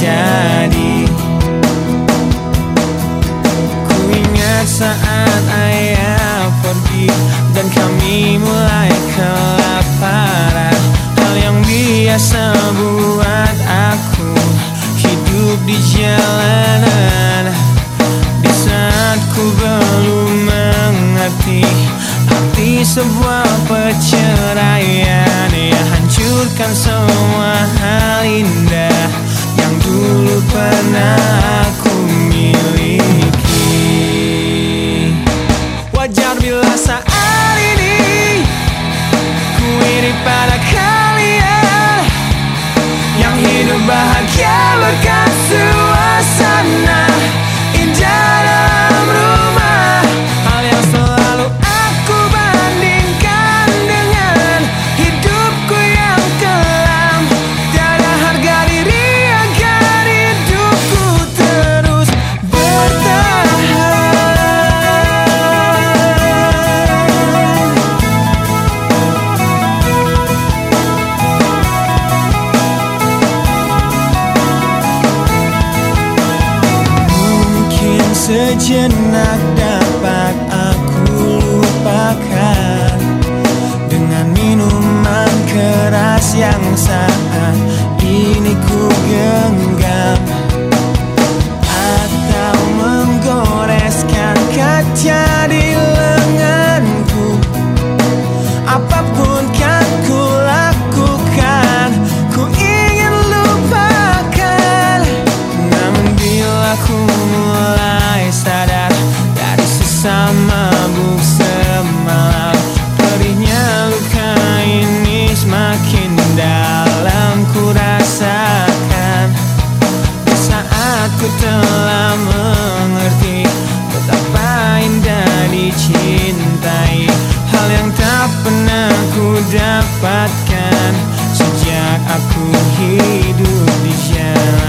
terjadi. Ku ingat saat ayah pergi Dan kami mulai kelaparan. Hal yang biasa buat aku Hidup di jalanan. Di saat ku belum mengerti Arti sebuah perceraian yang hancurkan semua hal indah. now Sejenak dapat aku lupakan. Dengan minuman keras yang saat dapatkan. Sejak aku hidup di jalan